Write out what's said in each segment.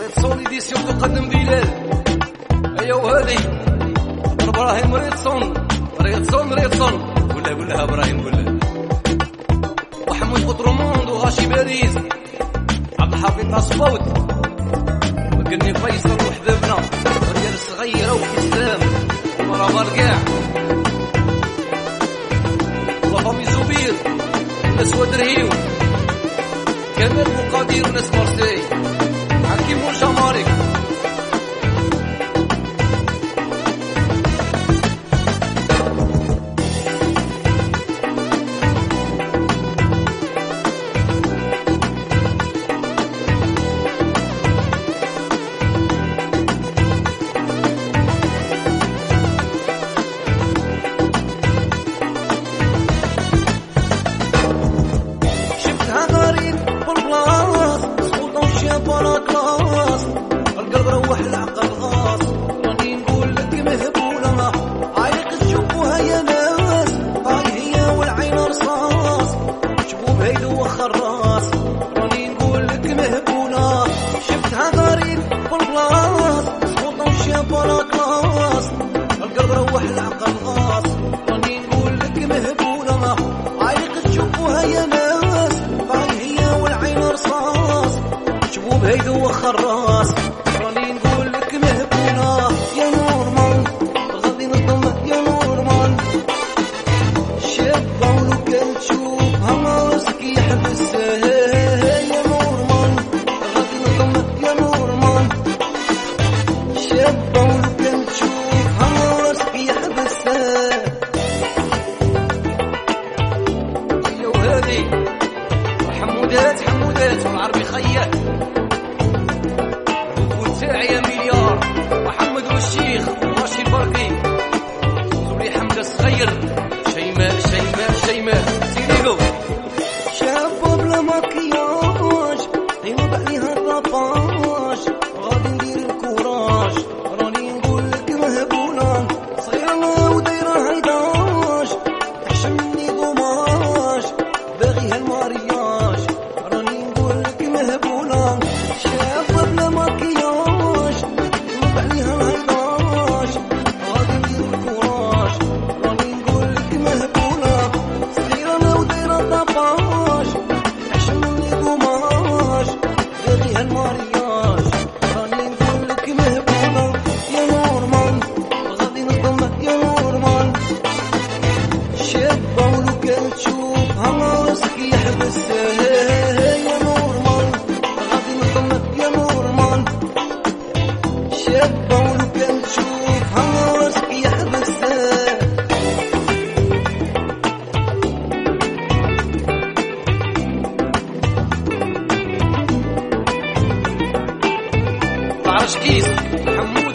ريتسون ايديسيون تقدم بلال ايوا وهذه إبراهيم ريتسون. ريتسون ريتسون. ولا قولها إبراهيم قولها. وحمود قطرموند وغاشي باريس. عبد الحفيظ اصبوت وكني فيصل وحبابنا رجال صغيره وحسام ومرا برقاع وفامي زبير. وناس ودرهيو كمال مقادير وناس مرسي وشابة كلاس القلب روح العقل شبوب هيدو وخراس. راني نقول مهبولة يا نورمان غادي نضم يا نورمان. شابة ولو كان تشوفها راسك يحبسها يا نورمان غادي نضم يا نورمان. شابة ولو كان تشوفها راسك يحبسها ايوا وهذه وحمودات حمودات والعربي خيات يا مليار. محمد والشيخ وماشي البرقي زبري حمزة الصغير. شيماء شيماء شيماء.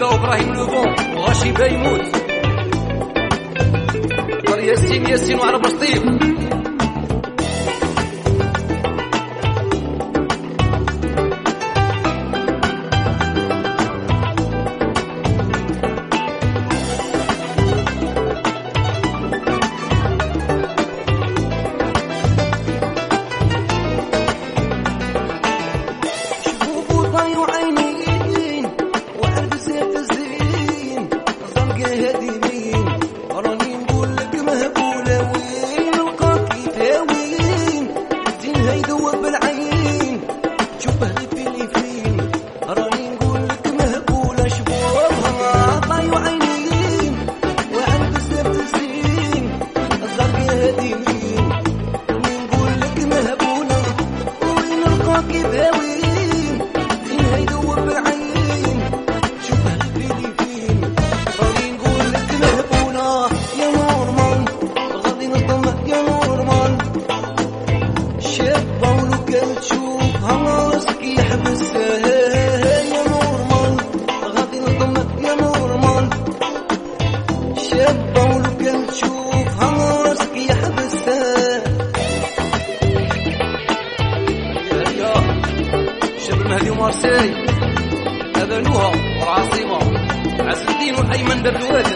حموده وابراهيم لوبون وغاشي بيموت دار ياسين ياسين وعرب سطيف गे दी المهدي ومارسي نوها والعاصمة عز الدين وأيمن دبلوات